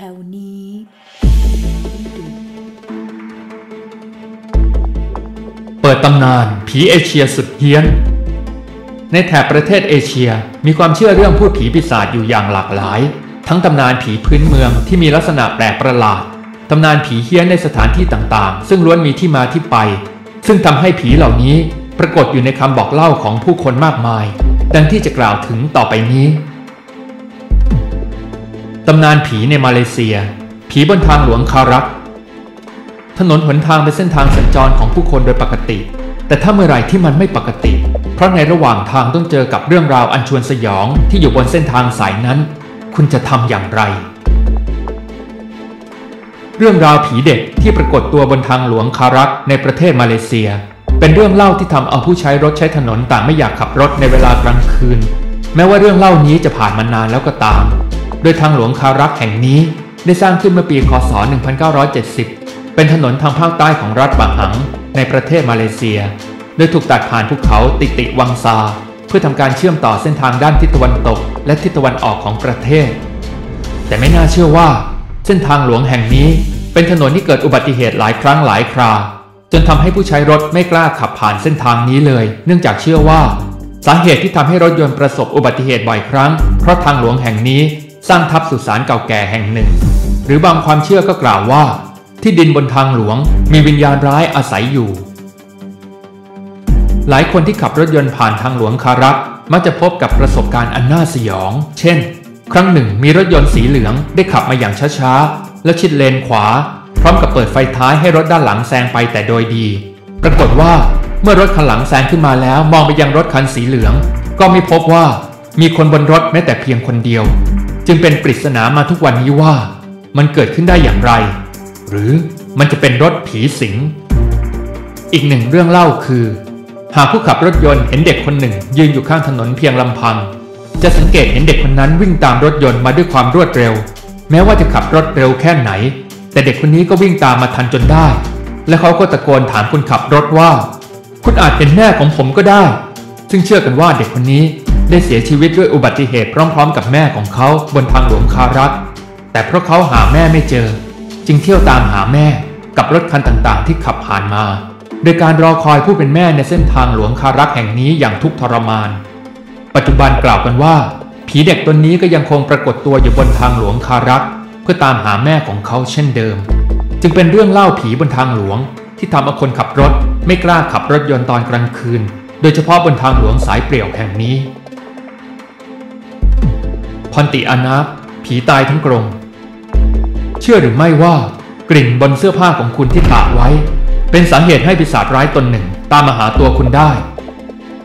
แถวนี้เปิดตำนานผีเอเชียสุดเฮี้ยน ในแถบประเทศเอเชียมีความเชื่อเรื่องพูดผีปีศาจอยู่อย่างหลากหลาย ทั้งตำนานผีพื้นเมืองที่มีลักษณะแปลกประหลาดตำนานผีเฮี้ยนในสถานที่ต่างๆ ซึ่งล้วนมีที่มาที่ไป ซึ่งทำให้ผีเหล่านี้ปรากฏอยู่ในคำบอกเล่าของผู้คนมากมาย ดังที่จะกล่าวถึงต่อไปนี้ ตำนานผีในมาเลเซีย ผีบนทางหลวงคารัก ถนนหนทางเป็นเส้นทางสัญจรของผู้คนโดยปกติ แต่ถ้าเมื่อไหร่ที่มันไม่ปกติ เพราะในระหว่างทางต้องเจอกับเรื่องราวอันชวนสยองที่อยู่บนเส้นทางสายนั้น คุณจะทำอย่างไร เรื่องราวผีเด็กที่ปรากฏตัวบนทางหลวงคารักในประเทศมาเลเซีย เป็นเรื่องเล่าที่ทำเอาผู้ใช้รถใช้ถนนต่างไม่อยากขับรถในเวลากลางคืน แม้ว่าเรื่องเล่านี้จะผ่านมานานแล้วก็ตาม ดยทางหลวงคารักแห่งนี้ ได้สร้างขึ้นเมื่อปีคศ 1970 เป็นถนนทางภาคใต้ของรัฐบะหัง ในประเทศมาเลเซีย โดยถูกตัดผ่านภูเขาติติวังซา เพื่อทำการเชื่อมต่อเส้นทางด้านทิศตะวันตก และทิศตะวันออกของประเทศ แต่ไม่น่าเชื่อว่า เส้นทางหลวงแห่งนี้ เป็นถนนที่เกิดอุบัติเหตุหลายครั้งหลายครา จนทำให้ผู้ใช้รถไม่กล้าขับผ่านเส้นทางนี้เลย เนื่องจากเชื่อว่าสาเหตุที่ทำให้รถยนต์ประสบอุบัติเหตุบ่อยครั้ง เพราะทางหลวงแห่งนี้ สร้างทับสุสานเก่าแก่แห่งหนึ่ง หรือบางความเชื่อก็กล่าวว่า ที่ดินบนทางหลวงมีวิญญาณร้ายอาศัยอยู่ หลายคนที่ขับรถยนต์ผ่านทางหลวงคารักมักจะพบกับประสบการณ์อันน่าสยอง เช่น ครั้งหนึ่งมีรถยนต์สีเหลืองได้ขับมาอย่างช้าๆ แล้วชิดเลนขวา พร้อมกับเปิดไฟท้ายให้รถด้านหลังแซงไปแต่โดยดี ปรากฏว่าเมื่อรถคันหลังแซงขึ้นมาแล้วมองไปยังรถคันสีเหลือง ก็ไม่พบว่ามีคนบนรถแม้แต่เพียงคนเดียว จึงเป็นปริศนามาทุกวันนี้ว่า มันเกิดขึ้นได้อย่างไร หรือมันจะเป็นรถผีสิง อีกหนึ่งเรื่องเล่าคือ หากผู้ขับรถยนต์เห็นเด็กคนหนึ่ง ยืนอยู่ข้างถนนเพียงลำพัง จะสังเกตเห็นเด็กคนนั้นวิ่งตามรถยนต์มาด้วยความรวดเร็ว แม้ว่าจะขับรถเร็วแค่ไหน แต่เด็กคนนี้ก็วิ่งตามมาทันจนได้ และเขาก็ตะโกนถามคนขับรถว่า คุณอาจเป็นแม่ของผมก็ได้ ซึ่งเชื่อกันว่าเด็กคนนี้ ได้เสียชีวิตด้วยอุบัติเหตุพร้อมๆ กับแม่ของเขาบนทางหลวงคารักแต่เพราะเขาหาแม่ไม่เจอ จึงเที่ยวตามหาแม่กับรถคันต่างๆ ที่ขับผ่านมา โดยการรอคอยผู้เป็นแม่ในเส้นทางหลวงคารักแห่งนี้อย่างทุกข์ทรมาน ปัจจุบันกล่าวกันว่า ผีเด็กตนนี้ก็ยังคงปรากฏตัวอยู่บนทางหลวงคารักเพื่อตามหาแม่ของเขาเช่นเดิม จึงเป็นเรื่องเล่าผีบนทางหลวง ที่ทำเอาคนขับรถ ไม่กล้าขับรถยนต์ตอนกลางคืน โดยเฉพาะบนทางหลวงสายเปลี่ยวแห่งนี้ พอนติอานาบผีตายทั้งกรงเชื่อหรือไม่ว่ากลิ่นบนเสื้อผ้าของคุณที่ตากไว้ เป็นสาเหตุให้ปีศาจร้ายตนหนึ่งตามมาหาตัวคุณได้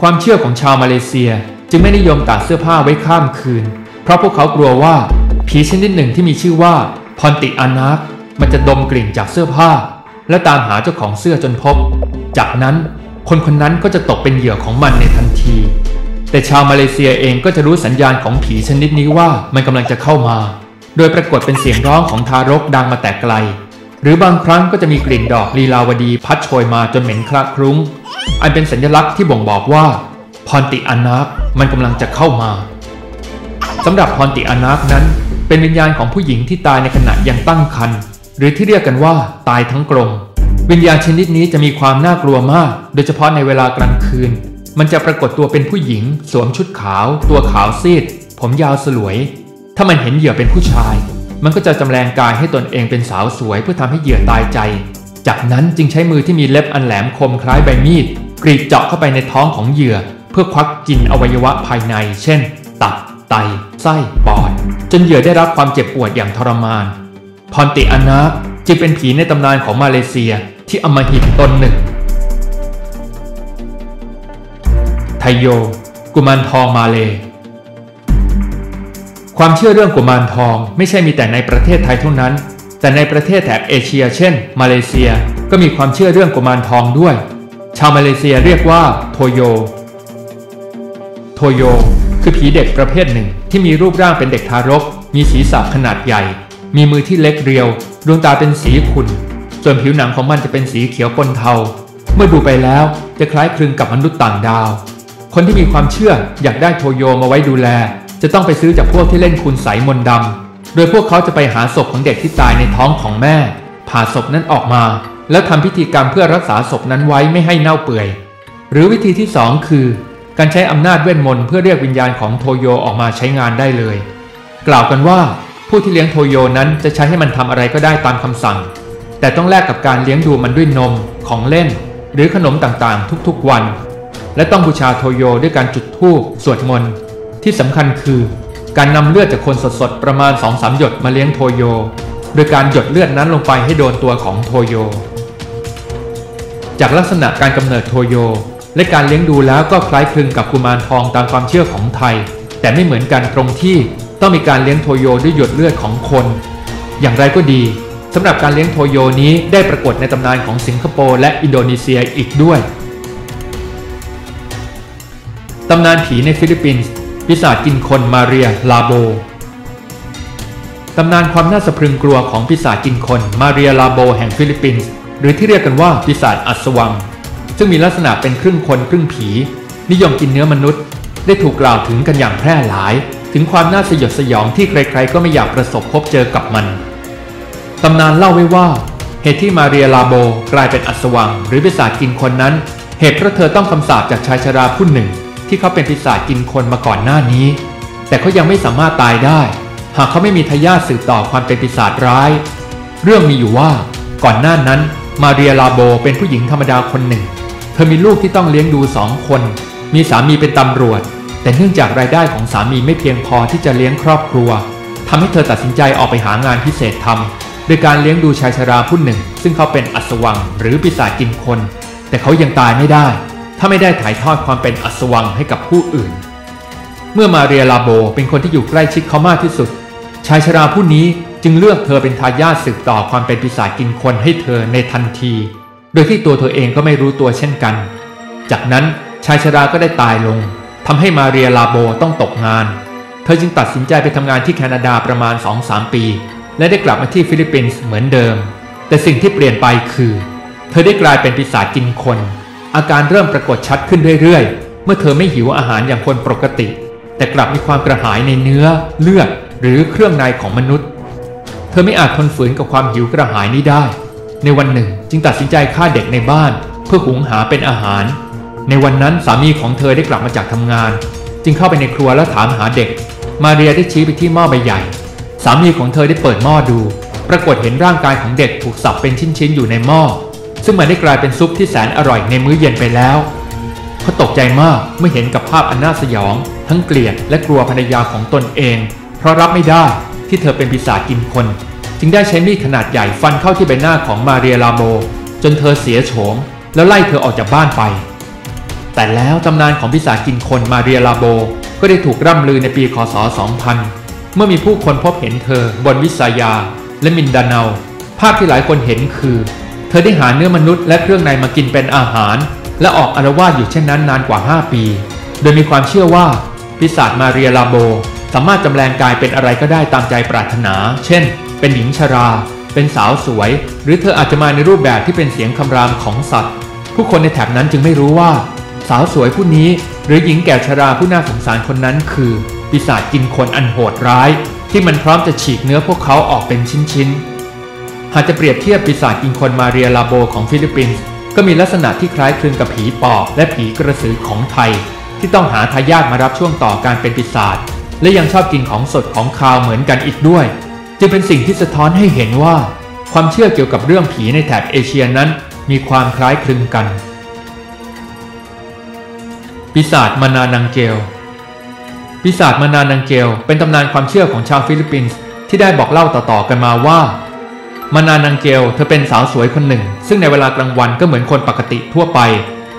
ความเชื่อของชาวมาเลเซียจึงไม่นิยมตากเสื้อผ้าไว้ข้ามคืน เพราะพวกเขากลัวว่าผีชนิดหนึ่งที่มีชื่อว่าพอนติอานาคมันจะดมกลิ่นจากเสื้อผ้า และตามหาเจ้าของเสื้อจนพบ จากนั้นคนคนนั้นก็จะตกเป็นเหยื่อของมันในทันที แต่ชาวมาเลเซียเองก็จะรู้สัญญาณของผีชนิดนี้ว่ามันกำลังจะเข้ามา โดยปรากฏเป็นเสียงร้องของทารกดังมาแต่ไกล หรือบางครั้งก็จะมีกลิ่นดอกลีลาวดีพัดโชยมาจนเหม็นคละคลุ้ง อันเป็นสัญลักษณ์ที่บ่งบอกว่าพรติอนาคมันกำลังจะเข้ามาสำหรับพรติอนาคนั้น เป็นวิญญาณของผู้หญิงที่ตายในขณะยังตั้งครรภ์หรือที่เรียกกันว่าตายทั้งกลมวิญญาณชนิดนี้จะมีความน่ากลัวมาก โดยเฉพาะในเวลากลางคืน มันจะปรากฏตัวเป็นผู้หญิง สวมชุดขาว ตัวขาวซีด ผมยาวสลวย ถ้ามันเห็นเหยื่อเป็นผู้ชาย มันก็จะจำแรงกายให้ตนเองเป็นสาวสวย เพื่อทำให้เหยื่อตายใจ จากนั้นจึงใช้มือที่มีเล็บอันแหลมคมคล้ายใบมีดกรีดเจาะเข้าไปในท้องของเหยื่อ เพื่อควักกินอวัยวะภายใน เช่น ตับ ไต ไส้ ปอด จนเหยื่อได้รับความเจ็บปวดอย่างทรมาน พรติอานาจึงเป็นผีในตำนานของมาเลเซียที่อมหิตตนหนึ่ง ไทโย กุมารทองมาเล ความเชื่อเรื่องกุมารทองไม่ใช่มีแต่ในประเทศไทยเท่านั้น แต่ในประเทศแถบเอเชีย เช่น มาเลเซียก็มีความเชื่อเรื่องกุมารทองด้วย ชาวมาเลเซียเรียกว่าโทโย โทโย คือผีเด็กประเภทหนึ่งที่มีรูปร่างเป็นเด็กทารก มีศีรษะขนาดใหญ่ มีมือที่เล็กเรียว ดวงตาเป็นสีขุ่น ส่วนผิวหนังของมันจะเป็นสีเขียวปนเทา เมื่อดูไปแล้วจะคล้ายคลึงกับมนุษย์ต่างดาว คนที่มีความเชื่ออยากได้โทโยมาไว้ดูแล จะต้องไปซื้อจากพวกที่เล่นคุณใสมนต์ดำ โดยพวกเขาจะไปหาศพของเด็กที่ตายในท้องของแม่ ผ่าศพนั้นออกมา แล้วทำพิธีกรรมเพื่อรักษาศพนั้นไว้ไม่ให้เน่าเปื่อย หรือวิธีที่สองคือ การใช้อำนาจเวทมนต์เพื่อเรียกวิญญาณของโทโยออกมาใช้งานได้เลย กล่าวกันว่าผู้ที่เลี้ยงโทโยนั้นจะใช้ให้มันทำอะไรก็ได้ตามคำสั่ง แต่ต้องแลกกับการเลี้ยงดูมันด้วยนมของเล่น หรือขนมต่างๆ ทุกๆวัน และต้องบูชาโทโยด้วยการจุดธูปสวดมนต์ ที่สำคัญคือการนำเลือดจากคนสดๆ ประมาณ 2-3 หยดมาเลี้ยงโทโย โดยการหยดเลือดนั้นลงไปให้โดนตัวของโทโย จากลักษณะการกำเนิดโทโย และการเลี้ยงดูแล้วก็คล้ายคลึงกับกุมารทองตามความเชื่อของไทย แต่ไม่เหมือนกันตรงที่ต้องมีการเลี้ยงโทโยด้วยหยดเลือดของคน อย่างไรก็ดีสำหรับการเลี้ยงโทโยนี้ได้ปรากฏในตำนานของสิงคโปร์และอินโดนีเซียอีกด้วย ตำนานผีในฟิลิปปินส์ปีศาจกินคนมาเรียลาโบ ตำนานความน่าสะพรึงกลัวของปีศาจกินคนมาเรียลาโบแห่งฟิลิปปินส์หรือที่เรียกกันว่าปีศาจอัศวัง ซึ่งมีลักษณะเป็นครึ่งคนครึ่งผี นิยมกินเนื้อมนุษย์ ได้ถูกกล่าวถึงกันอย่างแพร่หลาย ถึงความน่าสยดสยองที่ใครๆก็ไม่อยากประสบพบเจอกับมัน ตำนานเล่าไว้ว่าเหตุที่มาเรียลาโบกลายเป็นอัศวัง หรือปีศาจกินคนนั้น เหตุเพราะเธอต้องคำสาปจากชายชราผู้หนึ่ง ที่เขาเป็นปีศาจกินคนมาก่อนหน้านี้ แต่เขายังไม่สามารถตายได้ หากเขาไม่มีทายาทสืบต่อความเป็นปีศาจร้าย เรื่องมีอยู่ว่าก่อนหน้านั้นมาเรียลาโบเป็นผู้หญิงธรรมดาคนหนึ่ง เธอมีลูกที่ต้องเลี้ยงดูสองคน มีสามีเป็นตำรวจ แต่เนื่องจากรายได้ของสามีไม่เพียงพอที่จะเลี้ยงครอบครัวทำให้เธอตัดสินใจออกไปหางานพิเศษทำโดยการเลี้ยงดูชายชราผู้หนึ่ง ซึ่งเขาเป็นอัศวังหรือปีศาจกินคน แต่เขายังตายไม่ได้ ถ้าไม่ได้ถ่ายทอดความเป็นอัศวังให้กับผู้อื่น เมื่อมาเรียลาโบเป็นคนที่อยู่ใกล้ชิดเขามากที่สุด ชายชราผู้นี้จึงเลือกเธอเป็นทายาทสืบต่อความเป็นปีศาจกินคนให้เธอในทันที โดยที่ตัวเธอเองก็ไม่รู้ตัวเช่นกัน จากนั้นชายชราก็ได้ตายลงทำให้มาเรียลาโบต้องตกงาน เธอจึงตัดสินใจไปทำงานที่แคนาดาประมาณ 2-3 ปี และได้กลับมาที่ฟิลิปปินส์เหมือนเดิม แต่สิ่งที่เปลี่ยนไปคือ เธอได้กลายเป็นปีศาจกินคน อาการเริ่มปรากฏชัดขึ้นเรื่อยๆ เมื่อเธอไม่หิวอาหารอย่างคนปกติ แต่กลับมีความกระหายในเนื้อ เลือด หรือเครื่องในของมนุษย์ เธอไม่อาจทนฝืนกับความหิวกระหายนี้ได้ ในวันหนึ่งจึงตัดสินใจฆ่าเด็กในบ้าน เพื่อหุงหาเป็นอาหาร ในวันนั้นสามีของเธอได้กลับมาจากทำงาน จึงเข้าไปในครัวแล้วถามหาเด็ก มาเรียได้ชี้ไปที่หม้อใบใหญ่ สามีของเธอได้เปิดหม้อดู ปรากฏเห็นร่างกายของเด็กถูกสับเป็นชิ้นๆอยู่ในหม้อ ซึ่งมันได้กลายเป็นซุปที่แสนอร่อยในมื้อเย็นไปแล้วเขาตกใจมากเมื่อเห็นกับภาพอันน่าสยอง ทั้งเกลียดและกลัวภรรยาของตนเอง เพราะรับไม่ได้ที่เธอเป็นปีศาจกินคน จึงได้ใช้มีดขนาดใหญ่ฟันเข้าที่ใบหน้าของมาเรียลาโม จนเธอเสียโฉม แล้วไล่เธอออกจากบ้านไป แต่แล้วตำนานของปีศาจกินคนมาเรียลาโบก็ได้ถูกร่ำลือในปีคศ 2000 เมื่อมีผู้คนพบเห็นเธอบนวิสายาและมินดาเนา ภาพที่หลายคนเห็นคือ เธอได้หาเนื้อมนุษย์และเครื่องในมากินเป็นอาหาร และออกอารวาสอยู่เช่นนั้นนานกว่า 5 ปี โดยมีความเชื่อว่าปีศาจมาเรียลาโบ สามารถจำแรงกายเป็นอะไรก็ได้ตามใจปรารถนา เช่น เป็นหญิงชรา เป็นสาวสวย หรือเธออาจจะมาในรูปแบบที่เป็นเสียงคำรามของสัตว์ ผู้คนในแถบนั้นจึงไม่รู้ว่า สาวสวยผู้นี้ หรือหญิงแก่ชราผู้น่าสงสารคนนั้นคือปีศาจกินคนอันโหดร้าย ที่มันพร้อมจะฉีกเนื้อพวกเขาออกเป็นชิ้นๆ หากจะเปรียบเทียบปีศาจกินคนมาเรียลาโบของฟิลิปปินส์ก็มีลักษณะที่คล้ายคลึงกับผีปอบและผีกระสือของไทย ที่ต้องหาทายาทมารับช่วงต่อการเป็นปีศาจและยังชอบกินของสดของคาวเหมือนกันอีกด้วย จึงเป็นสิ่งที่สะท้อนให้เห็นว่า ความเชื่อเกี่ยวกับเรื่องผีในแถบเอเชียนั้นมีความคล้ายคลึงกัน ปีศาจมานานังเกลปีศาจมานานังเกลเป็นตำนานความเชื่อของชาวฟิลิปปินส์ที่ได้บอกเล่าต่อๆกันมาว่า มานานังเกลเธอเป็นสาวสวยคนหนึ่ง ซึ่งในเวลากลางวันก็เหมือนคนปกติทั่วไป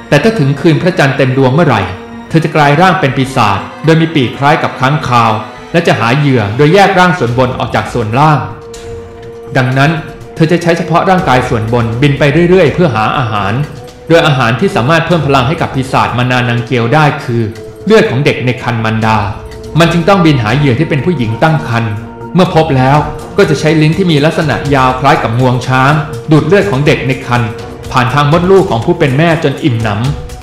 แต่ถ้าถึงคืนพระจันทร์เต็มดวงเมื่อไหร่ เธอจะกลายร่างเป็นปีศาจโดยมีปีกคล้ายกับค้างคาว และจะหาเหยื่อโดยแยกร่างส่วนบนออกจากส่วนล่าง ดังนั้นเธอจะใช้เฉพาะร่างกายส่วนบนบินไปเรื่อย ๆ เพื่อหาอาหาร โดยอาหารที่สามารถเพิ่มพลังให้กับปีศาจมานานังเกลได้คือ เลือดของเด็กในคันมันดา มันจึงต้องบินหาเหยื่อที่เป็นผู้หญิงตั้งครรภ์ เมื่อพบแล้วก็จะใช้ลิ้นที่มีลักษณะยาวคล้ายกับงวงช้าง ดูดเลือดของเด็กในครรภ์ผ่านทางมดลูกของผู้เป็นแม่จนอิ่มหน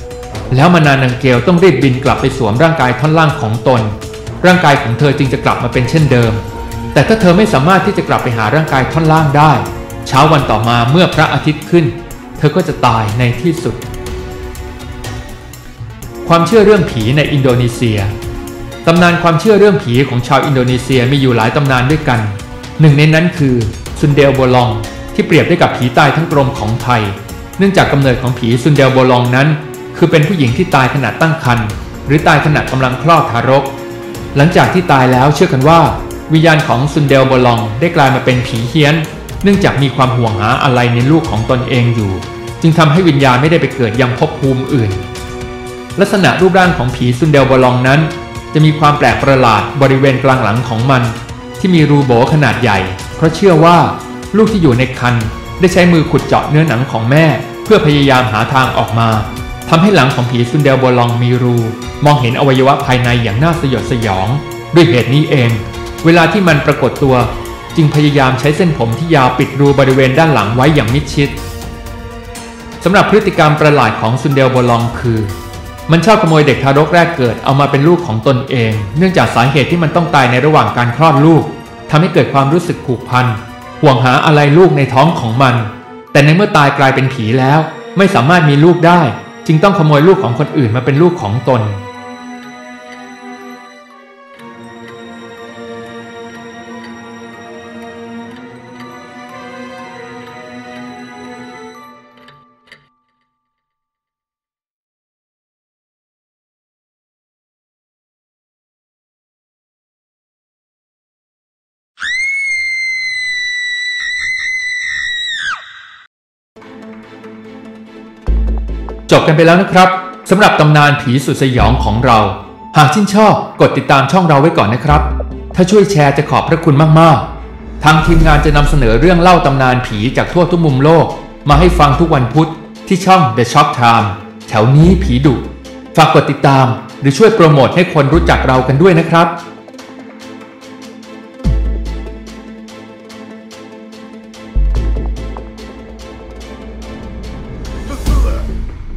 ำแล้วมานานังเกลต้องรีบบินกลับไปสวมร่างกายท่อนล่างของตน ร่างกายของเธอจึงจะกลับมาเป็นเช่นเดิม แต่ถ้าเธอไม่สามารถที่จะกลับไปหาร่างกายท่อนล่างได้ เช้าวันต่อมาเมื่อพระอาทิตย์ขึ้น เธอก็จะตายในที่สุด ความเชื่อเรื่องผีในอินโดนีเซีย ตำนานความเชื่อเรื่องผีของชาวอินโดนีเซียมีอยู่หลายตำนานด้วยกัน หนึ่งในนั้นคือซุนเดลโบลอง ที่เปรียบได้กับผีตายทั้งกลมของไทย เนื่องจากกำเนิดของผีซุนเดลโบลองนั้น คือเป็นผู้หญิงที่ตายขณะตั้งครรภ์หรือตายขณะกำลังคลอดทารก หลังจากที่ตายแล้วเชื่อกันว่า วิญญาณของซุนเดลโบลองได้กลายมาเป็นผีเฮี้ยน เนื่องจากมีความห่วงหาอะไรในลูกของตนเองอยู่ จึงทำให้วิญญาณไม่ได้ไปเกิดยังภพภูมิอื่น ลักษณะรูปร่างของผีซุนเดลโบลองนั้น จะมีความแปลกประหลาดบริเวณกลางหลังของมัน ที่มีรูโบขนาดใหญ่ เพราะเชื่อว่าลูกที่อยู่ในครรภ์ได้ใช้มือขุดเจาะเนื้อหนังของแม่ เพื่อพยายามหาทางออกมาทำให้หลังของผีซุนเดลโบลองมีรู มองเห็นอวัยวะภายในอย่างน่าสยดสยอง ด้วยเหตุนี้เอง เวลาที่มันปรากฏตัว จึงพยายามใช้เส้นผมที่ยาวปิดรูบริเวณด้านหลังไว้อย่างมิดชิดสำหรับพฤติกรรมประหลาดของซุนเดลโบลองคือ มันชอบขโมยเด็กทารกแรกเกิดเอามาเป็นลูกของตนเอง เนื่องจากสาเหตุที่มันต้องตายในระหว่างการคลอดลูกทำให้เกิดความรู้สึกผูกพันห่วงหาอะไรลูกในท้องของมัน แต่ในเมื่อตายกลายเป็นผีแล้ว ไม่สามารถมีลูกได้ จึงต้องขโมยลูกของคนอื่นมาเป็นลูกของตน บกันไปแล้วนะครับสำหรับตำนานผีสุดสยองของเรา หากชื่นชอบกดติดตามช่องเราไว้ก่อนนะครับ ถ้าช่วยแชร์จะขอบพระคุณมากๆ ทางทีมงานจะนำเสนอเรื่องเล่าตำนานผีจากทั่วทุกมุมโลก มาให้ฟังทุกวันพุธที่ช่อง The Shock Time แถวนี้ผีดุฝากกดติดตาม หรือช่วยโปรโมทให้คนรู้จักเรากันด้วยนะครับ